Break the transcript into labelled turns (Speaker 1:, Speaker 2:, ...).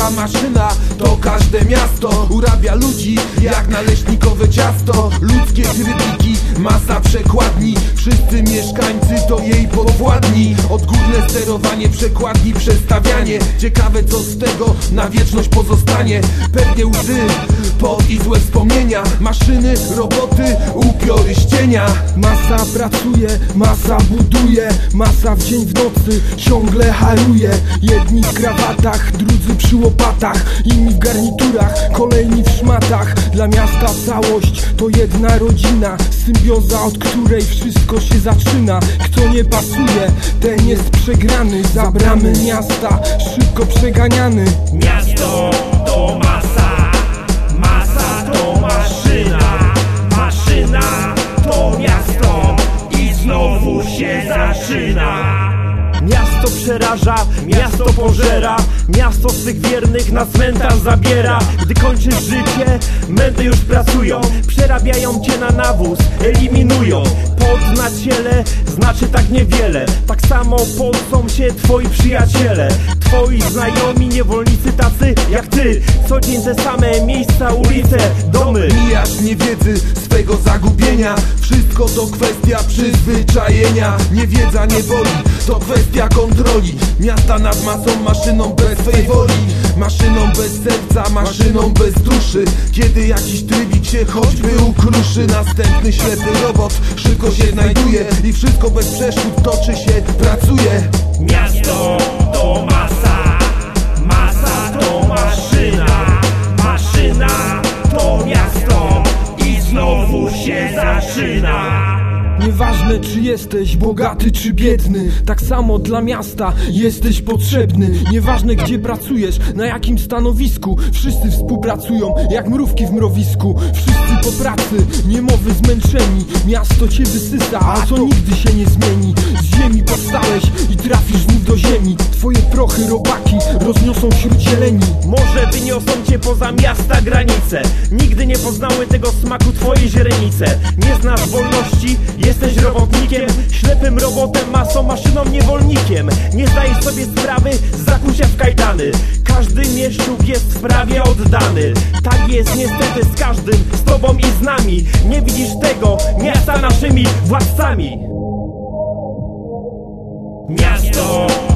Speaker 1: Masa maszyna to każde miasto. Urabia ludzi jak naleśnikowe ciasto. Ludzkie trybiki, masa przekładni. Wszyscy mieszkańcy to jej podwładni Odgórne sterowanie, przekładni, przestawianie. Ciekawe co z tego na wieczność pozostanie. Pewnie łzy, pot i złe wspomnienia. Maszyny, roboty, upiory ścienia.
Speaker 2: Masa pracuje, masa buduje. Masa w dzień w nocy ciągle haruje. Jedni w krawatach, drudzy przy łopatach Inni w garniturach, kolejni w szmatach. Dla miasta całość to jedna rodzina Symbioza, od której wszystko się zaczyna. Kto nie pasuje, ten jest przegrany. Za bramy miasta, szybko przeganiany.
Speaker 3: Miasto to masa, Przeraża, miasto pożera Miasto swych wiernych na cmentarz zabiera. Gdy kończysz życie, mędy już pracują Przerabiają cię na nawóz, eliminują. Pot na ciele znaczy tak niewiele. Tak samo pocą się twoi przyjaciele. Twoi znajomi, niewolnicy tacy jak ty. Co dzień te same miejsca, ulice, domy.
Speaker 1: Mijasz niewiedzy swego zagubienia. Wszystko to kwestia przyzwyczajenia. Niewiedza nie boli, to kwestia kontroli Miasta nad masą, maszyną bez swej woli. Maszyną bez serca, maszyną bez duszy. Kiedy jakiś trybik się choćby ukruszy Następny ślepy robot szybko się znajduje I wszystko bez przeszkód toczy się, pracuje.
Speaker 3: Miasto
Speaker 2: Nieważne czy jesteś bogaty czy biedny Tak samo dla miasta jesteś potrzebny. Nieważne gdzie pracujesz, na jakim stanowisku Wszyscy współpracują jak mrówki w mrowisku. Wszyscy po pracy, niemowy zmęczeni. Miasto cię wysysa, a co nigdy się nie zmieni. Z ziemi powstałeś i trafisz znów do ziemi. Twoje prochy robaki rozniosą wśród zieleni.
Speaker 3: Może wyniosą cię poza miasta granice. Nigdy nie poznały tego smaku twoje źrenice. Nie znasz wolności, jesteś robotnikiem Ślepym robotem, masą, maszyną, niewolnikiem. Nie zdajesz sobie sprawy z zakucia w kajdany. Każdy mieszczuk jest prawie oddany. Tak jest niestety z każdym, z tobą i z nami. Nie widzisz tego, miasta naszymi władcami. Miasto